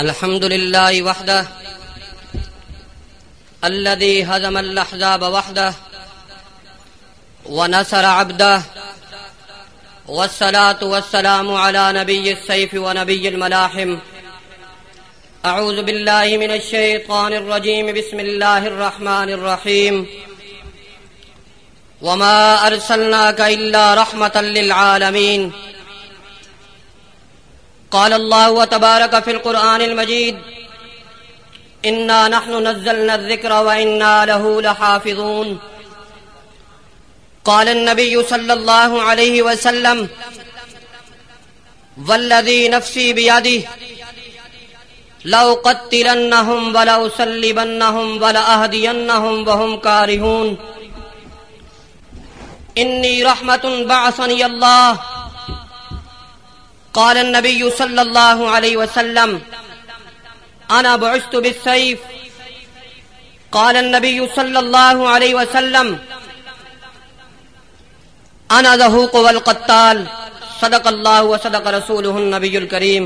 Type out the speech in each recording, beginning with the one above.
الحمد لله وحده الذي هزم الأحزاب وحده ونصر عبده والصلاة والسلام على نبي السيف ونبي الملاحم أعوذ بالله من الشيطان الرجيم بسم الله الرحمن الرحيم وما أرسلناك إلا رحمة للعالمين قال الله وتبارك في القرآن المجيد إنا نحن نزلنا الذكر وإنا له لحافظون قال النبي صلى الله عليه وسلم والذي نفسي بيده لو قتلنهم ولو سلبنهم ولأهدينهم وهم كارهون إني رحمة بعثني الله قال النبي صلى الله عليه وسلم، أنا بعثت بالسيف. قال النبي صلى الله عليه وسلم، أنا ذهوق والقتال. صدق الله وصدق رسوله النبي الكريم.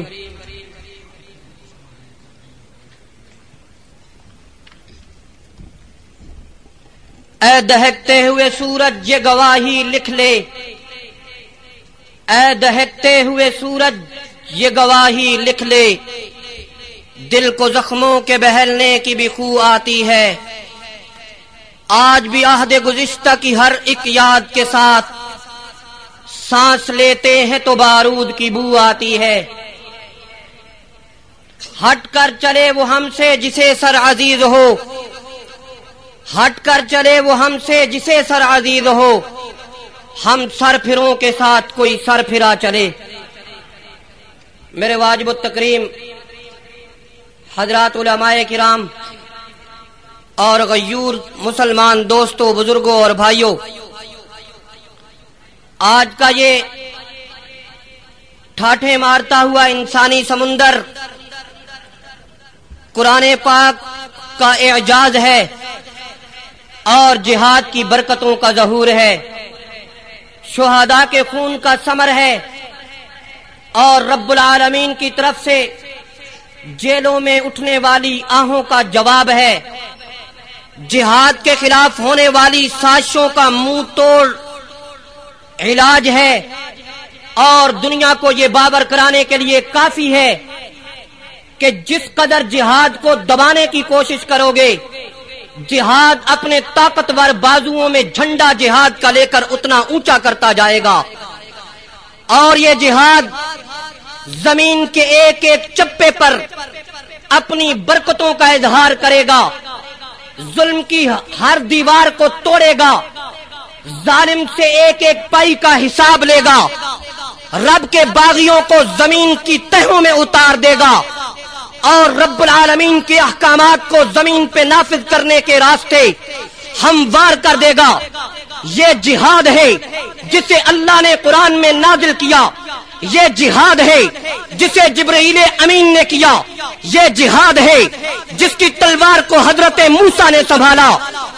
اے دہکتے ہوئے سورج، یہ گواہی لکھ لے اے دہتے ہوئے سورج، یہ گواہی لکھ لے۔ دل کو زخموں کے بہلنے کی بھی خو آتی ہے۔ آج بھی عہد گزشتہ کی ہر ایک یاد کے ساتھ سانس لیتے ہیں تو بارود کی بو آتی ہے۔ ہٹ کر چلے وہ ہم سے جسے سر عزیز ہو۔ ہٹ کر چلے وہ ہم سے جسے سر عزیز ہو۔ ہم سر پھروں کے ساتھ کوئی سر پھرا چلے۔ میرے واجب التکریم حضرات علماء کرام اور غیور مسلمان دوستوں بزرگوں اور بھائیوں، آج کا یہ ٹھاٹھے مارتا ہوا انسانی سمندر قرآن پاک کا اعجاز ہے اور جہاد کی برکتوں کا ظہور ہے۔ شہداء کے خون کا سمر ہے اور رب العالمین کی طرف سے جیلوں میں اٹھنے والی آہوں کا جواب ہے۔ جہاد کے خلاف ہونے والی سازشوں کا منہ توڑ علاج ہے اور دنیا کو یہ بابر کرانے کے لیے کافی ہے کہ جس قدر جہاد کو دبانے کی کوشش کرو گے جہاد اپنے طاقتور بازوؤں میں جھنڈا جہاد کا لے کر اتنا اونچا کرتا جائے گا۔ اور یہ جہاد زمین کے ایک ایک چپے پر اپنی برکتوں کا اظہار کرے گا۔ ظلم کی ہر دیوار کو توڑے گا۔ ظالم سے ایک ایک پائی کا حساب لے گا۔ رب کے باغیوں کو زمین کی تہوں میں اتار دے گا۔ اور رب العالمین کے احکامات کو زمین پہ نافذ کرنے کے راستے ہموار کر دے گا۔ یہ جہاد ہے جسے اللہ نے قرآن میں نازل کیا۔ یہ جہاد ہے جسے جبرائیل امین نے کیا۔ یہ جہاد ہے جس کی تلوار کو حضرت موسا نے سنبھالا۔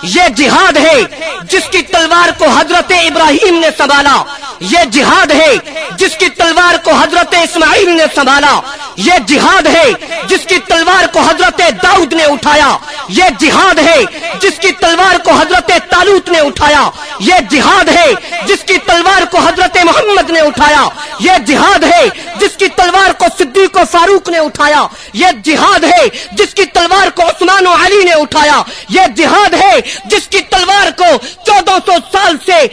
یہ جہاد ہے جس کی تلوار کو حضرت ابراہیم نے سنبھالا۔ یہ جہاد ہے جس کی تلوار کو حضرت اسماعیل نے سنبھالا۔ یہ جہاد ہے جس کی تلوار کو حضرت داؤد نے اٹھایا۔ یہ جہاد ہے جس کی تلوار کو حضرت تالوت نے اٹھایا۔ یہ جہاد ہے جس کی تلوار کو حضرت محمد نے اٹھایا۔ یہ جہاد ہے جس کی تلوار کو صدیق و فاروق نے اٹھایا۔ یہ جہاد ہے جس کی تلوار کو عثمان و علی نے اٹھایا۔ یہ جہاد ہے جس کی تلوار کو چودہ سو سال سے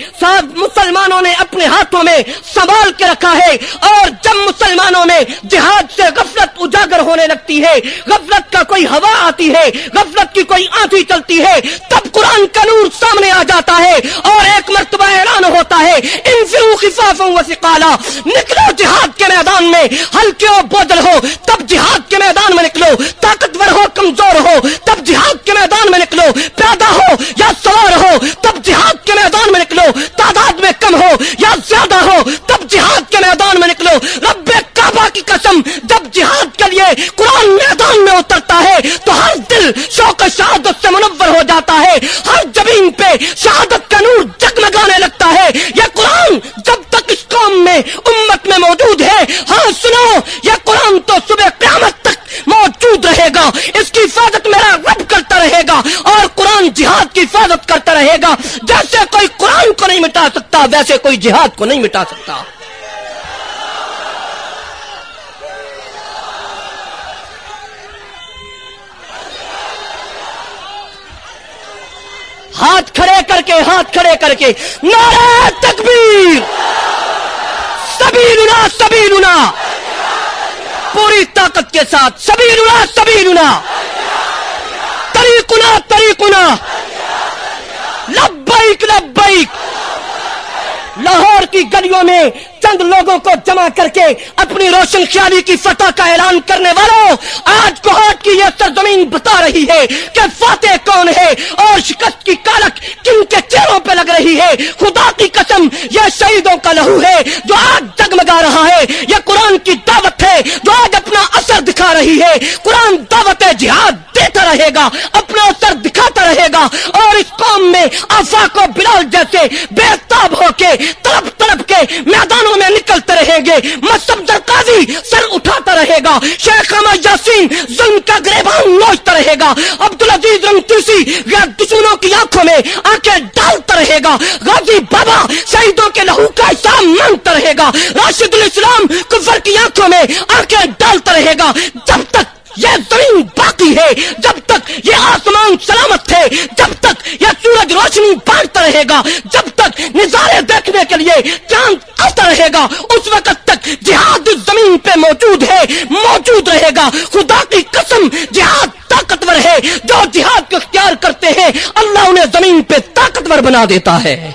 مسلمانوں نے اپنے ہاتھوں میں سنبھال کے رکھا ہے اور جب مسلمانوں میں جہاد سے غفلت اجاگر ہونے لگتی ہے، غفلت کا کوئی ہوا آتی ہے، غفلت کی کوئی آنکھی چلتی ہے تب قرآن کا نور سامنے آ جاتا ہے اور ایک مرتبہ اعلان ہوتا ہے ان سکالا نکلو جہاد کے میدان میں، ہلکے ہو بودل ہو، تب جہاد کے میدان میں نکلو، طاقتور ہو، کمزور ہو، تب جہاد کے میدان میں نکلو پیدا ہو یا سوار ہو، تب یا زیادہ ہو، تب جہاد کے میدان میں نکلو۔ رب کعبہ کی قسم، جب جہاد کے لیے قرآن میدان میں اترتا ہے، تو ہر دل شوق شہادت سے منور ہو جاتا ہے۔ ہر زمین پہ شہادت کا نور جگمگانے لگتا ہے۔ یہ قرآن جب تک اس قوم میں، امت میں موجود ہے ہاں سنو، یہ قرآن تو صبح قیامت تک موجود رہے گا۔ اس کی حفاظت میرا رب کرتا رہے گا اور قرآن جہاد کی حفاظت کرتا رہے گا۔ مٹا سکتا، ویسے کوئی جہاد کو نہیں مٹا سکتا۔ ہاتھ کھڑے کر کے، ہاتھ کھڑے کر کے۔ نعرہ تکبیر! سبھی لنا سبھی لنا پوری طاقت کے ساتھ۔ سبھی لنا سبھی لنا طریقنا طریقنا۔ لبیک لبیک۔ لاہور کی گلیوں میں چند لوگوں کو جمع کر کے اپنی روشن خیالی کی فتح کا اعلان کرنے والوں، آج کوہاٹ کی یہ سرزمین بتا رہی ہے کہ فاتح کون ہے اور شکست کی کالک کن کے چہروں پہ لگ رہی ہے۔ خدا کی قسم، یہ شہیدوں کا لہو ہے جو آج جگمگا رہا ہے۔ یہ قرآن کی دعوت ہے جو آج اپنا اثر دکھا رہی ہے۔ قرآن دعوت جہاد دیتا رہے گا، اپنا اثر دکھاتا رہے گا۔ اور اس قوم میں آفاق و بلال جیسے بے تاب ہو کے تڑپ تڑپ کے میدانوں میں نکلتے رہیں گے۔ مصب قاضی سر اٹھاتا رہے گا۔ شیخ احمد یاسین ظلم کا گریبان نوچتا رہے گا۔ عبدالعزیز رنگتوسی یا دشمنوں کی آنکھوں میں آنکھیں ڈالتا رہے گا۔ غازی بابا شہیدوں کے لہو کا حساب مانگتا رہے گا۔ راشد الاسلام کفر کی آنکھوں میں آنکھیں ڈالتا رہے گا۔ جب تک یہ زمین باقی ہے۔ جب تک یہ آسمان سلامت ہے، جب تک یہ سورج روشنی بانٹتا رہے گا، جب تک نظارے دیکھنے کے لیے چاند آتا رہے گا، اس وقت تک جہاد زمین پہ موجود ہے، موجود رہے گا۔ خدا کی قسم، جہاد طاقتور ہے۔ جو جہاد کو اختیار کرتے ہیں، اللہ انہیں زمین پہ طاقتور بنا دیتا ہے۔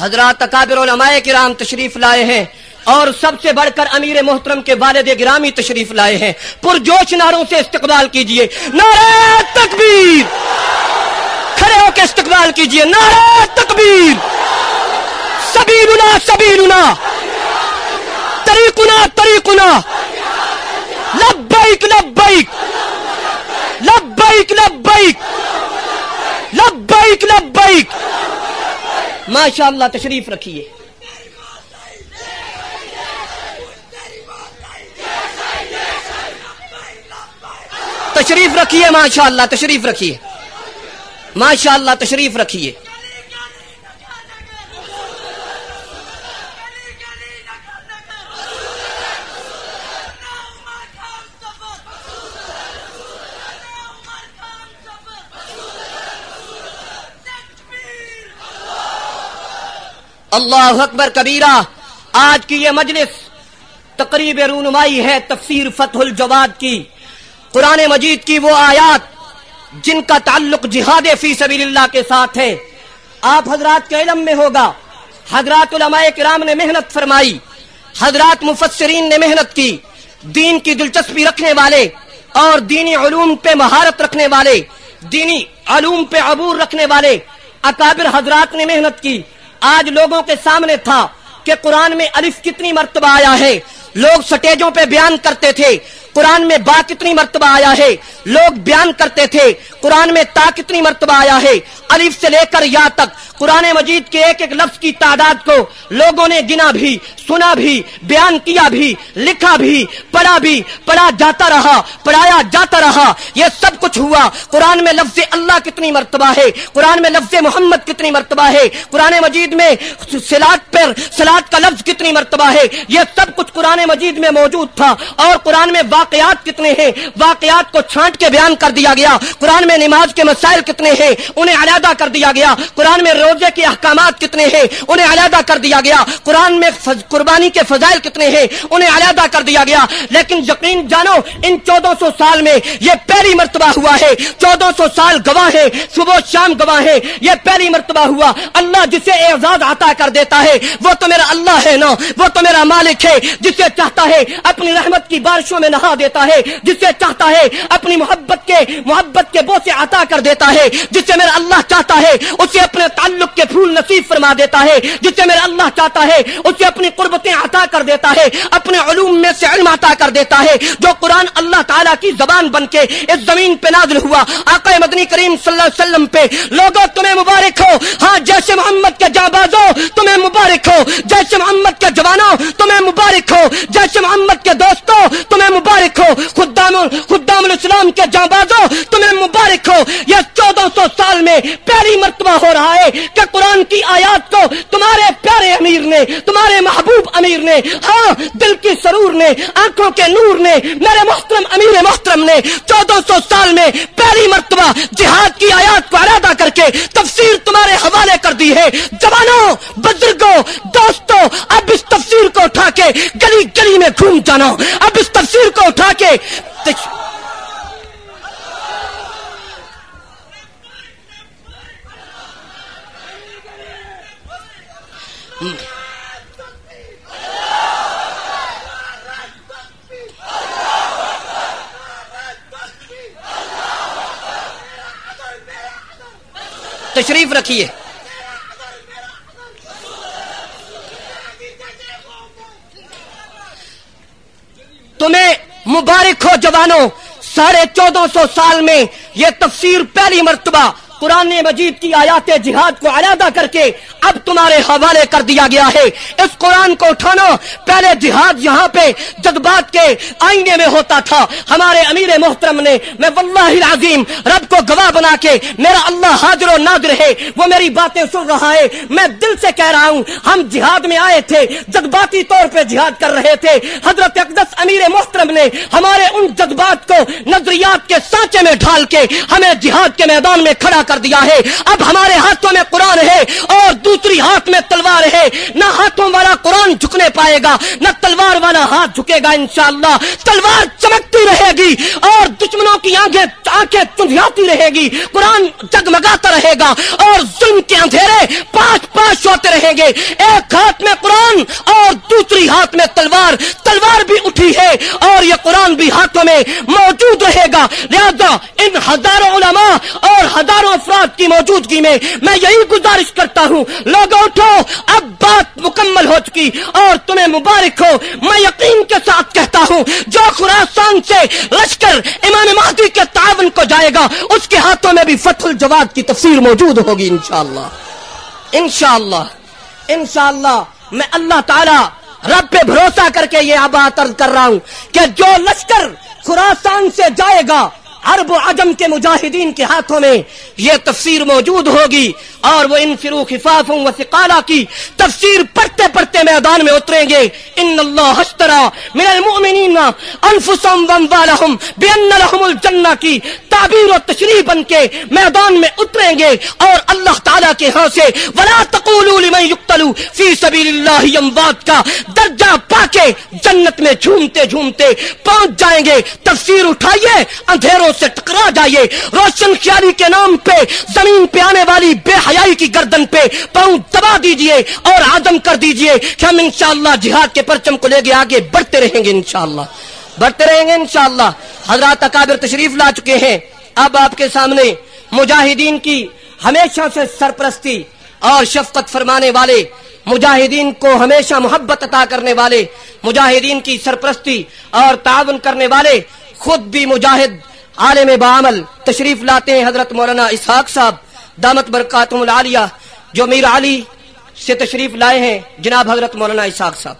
حضرات اکابر علماء کرام تشریف لائے ہیں اور سب سے بڑھ کر امیر محترم کے والد گرامی تشریف لائے ہیں۔ پرجوش ناروں سے استقبال کیجیے۔ نعرہ تکبیر! کھڑے ہو کے استقبال کیجیے۔ نعرہ تکبیر! سبیلنا سبیلنا! طریقنا طریقنا! لبیک لبیک! لبیک لبیک! لبیک لبیک! ماشاء اللہ تشریف رکھیے۔ تشریف رکھیے ماشاء اللہ تشریف رکھیے۔ ماشاء اللہ تشریف رکھیے۔ اللہ اکبر کبیرہ، آج کی یہ مجلس تقریب رونمائی ہے تفسیر فتح الجواد کی۔ قرآن مجید کی وہ آیات جن کا تعلق جہاد فی سبیل اللہ کے ساتھ ہے۔ آپ حضرات کے علم میں ہوگا۔ حضرات علماء کرام نے محنت فرمائی۔ حضرات مفسرین نے محنت کی۔ دین کی دلچسپی رکھنے والے اور دینی علوم پہ مہارت رکھنے والے، دینی علوم پہ عبور رکھنے والے اکابر حضرات نے محنت کی۔ آج لوگوں کے سامنے تھا کہ قرآن میں الف کتنی مرتبہ آیا ہے۔ لوگ سٹیجوں پہ بیان کرتے تھے۔ قرآن میں با کتنی مرتبہ آیا ہے؟ لوگ بیان کرتے تھے، قرآن میں تا کتنی مرتبہ آیا ہے؟ الف سے لے کر یا تک، قرآن مجید کے ایک ایک لفظ کی تعداد کو لوگوں نے گنا بھی، سنا بھی، بیان کیا بھی، لکھا بھی، پڑھا بھی، پڑھا جاتا رہا، پڑھایا جاتا رہا۔ یہ سب کچھ ہوا۔ قرآن میں لفظ اللہ کتنی مرتبہ ہے؟ قرآن میں لفظ محمد کتنی مرتبہ ہے؟ قرآن مجید میں سلاد پر سلاد کا لفظ کتنی مرتبہ ہے؟ یہ سب کچھ قرآن مجید میں موجود تھا اور قرآن میں واقعات کتنے ہیں؟ واقعات کو چھانٹ کے بیان کر دیا گیا۔ قرآن میں نماز کے مسائل کتنے ہیں؟ انہیں علیحدہ کر دیا گیا۔ قرآن میں روزے کے احکامات کتنے ہیں؟ انہیں علیحدہ کر دیا گیا۔ قرآن میں قربانی کے فضائل کتنے ہیں؟ انہیں علیحدہ کر دیا گیا۔ لیکن یقین جانو، ان چودہ سو سال میں یہ پہلی مرتبہ ہوا ہے۔ چودہ سو سال گواہ ہے صبح شام گواہ ہے یہ پہلی مرتبہ ہوا۔ اللہ جسے اعزاز عطا کر دیتا ہے، وہ تو میرا اللہ ہے نا؟ وہ تو میرا مالک ہے، جسے چاہتا ہے اپنی رحمت کی بارشوں میں نہا دیتا ہے جسے چاہتا ہے اپنی محبت کے محبت کے بوسے عطا کر دیتا ہے جسے میرا اللہ چاہتا ہے اسے اپنے تعلق کے پھول نصیب فرما دیتا ہے جسے میرا اللہ چاہتا ہے اسے اپنی قربتیں عطا کر دیتا ہے، اپنے علوم میں سے علم عطا کر دیتا ہے، جو قرآن اللہ تعالیٰ کی زبان بن کے اس زمین پہ نازل ہوا۔ آقا مدنی کریم صلی اللہ علیہ وسلم پہ لوگوں تمہیں مبارک ہو۔ ہاں جیسے محمد کے جابازوں تمہیں مبارک ہو۔ جیسے محمد کے جوانوں تمہیں مبارک ہو۔ جیسے محمد کے دوستوں تمہیں مبارک ہو خدام خدام الاسلام کے جابازوں تمہیں مبارک ہو۔ یہ چودہ سو سال میں پہلی مرتبہ ہو رہا ہے کہ قرآن کی آیات کو تمہارے نے، تمہارے محبوب امیر نے ہاں دل کی سرور نے، آنکھوں کے نور نے، میرے محترم امیر محترم نے، چودہ سو سال میں پہلی مرتبہ جہاد کی آیات کو ارادہ کر کے تفسیر تمہارے حوالے کر دی ہے۔ جوانوں، بزرگوں، دوستوں، اب اس تفسیر کو اٹھا کے گلی گلی میں گھوم جانا۔ اب اس تفسیر کو اٹھا کے تشریف رکھیے۔ تمہیں مبارک ہو جوانوں، ساڑھے چودہ سو سال میں یہ تفسیر پہلی مرتبہ قرآن مجید کی آیات جہاد کو علیحدہ کر کے اب تمہارے حوالے کر دیا گیا ہے۔ اس قرآن کو اٹھانا پہلے جہاد یہاں پہ جذبات کے آئینے میں ہوتا تھا۔ ہمارے امیر محترم نے میں واللہ العظیم رب کو گواہ بنا کے میرا اللہ حاضر و نادر ہے، وہ میری باتیں سن رہا ہے۔ میں دل سے کہہ رہا ہوں، ہم جہاد میں آئے تھے، جذباتی طور پہ جہاد کر رہے تھے۔ حضرت اقدس امیر محترم نے ہمارے ان جذبات کو نظریات کے سانچے میں ڈھال کے ہمیں جہاد کے میدان میں کھڑا کر دیا ہے۔ اب ہمارے ہاتھوں میں قرآن ہے اور دوسری ہاتھ میں تلوار ہے۔ نہ ہاتھوں والا قرآن جھکنے پائے گا، نہ تلوار والا ہاتھ جھکے گا انشاءاللہ۔ تلوار چمکتی رہے گی اور دشمنوں کی آنکھیں آنکھیں چنجھاتی رہے گی۔ قرآن جگمگاتا رہے گا اور ظلم کے اندھیرے پانچ پانچ ہوتے رہیں گے۔ ایک ہاتھ میں قرآن اور دوسری ہاتھ میں تلوار۔ تلوار بھی اٹھی ہے اور یہ قرآن بھی ہاتھوں میں موجود رہے گا۔ لہذا ان ہزاروں علماء اور ہزاروں افراد کی موجودگی میں میں یہی گزارش کرتا ہوں لوگ اٹھو، اب بات مکمل ہو چکی اور تمہیں مبارک ہو۔ میں یقین کے ساتھ کہتا ہوں، جو خراسان سے لشکر امام مہدی کے تعاون کو جائے گا، اس کے ہاتھوں میں بھی فتح الجواد کی تفسیر موجود ہوگی انشاءاللہ۔ انشاءاللہ انشاءاللہ، میں اللہ تعالی رب پہ بھروسہ کر کے یہ آباد عرض کر رہا ہوں کہ جو لشکر خوراسان سے جائے گا عرب و عجم کے مجاہدین کے ہاتھوں میں یہ تفسیر موجود ہوگی اور وہ ان فرو خفاف و سقالا کی تفسیر پڑھتے پڑھتے میدان میں اتریں گے۔ ان اللہ حشترا من المؤمنین انفسهم واموالهم بان لهم الجنہ کی تعبیر و تشریح بن کے میدان میں اتریں گے اور اللہ تعالی کے ہاں سے ولا تقولوا لمن يقتل في سبيل الله اموات کا درجہ پا کے جنت میں جھومتے جھومتے پہنچ جائیں گے۔ تفسیر اٹھائیے، اندھیروں سے ٹکرا جائیے۔ روشن خیالی کے نام پہ، زمین پہ آنے والی بے حیا کی گردن پہ پاؤں دبا دیجیے اور آدم کر دیجیے کہ ہم انشاءاللہ جہاد کے پرچم کو لے کے آگے بڑھتے رہیں گے انشاءاللہ۔ بڑھتے رہیں گے انشاءاللہ۔ حضرات اکابر تشریف لا چکے ہیں۔ اب آپ کے سامنے مجاہدین کی ہمیشہ سے سرپرستی اور شفقت فرمانے والے، مجاہدین کو ہمیشہ محبت عطا کرنے والے، مجاہدین کی سرپرستی اور تعاون کرنے والے، خود بھی مجاہد عالم بعمل تشریف لاتے ہیں حضرت مولانا اسحاق صاحب، دامت برکاتم العالیہ، جو میر علی سے تشریف لائے ہیں، جناب حضرت مولانا اسحاق صاحب۔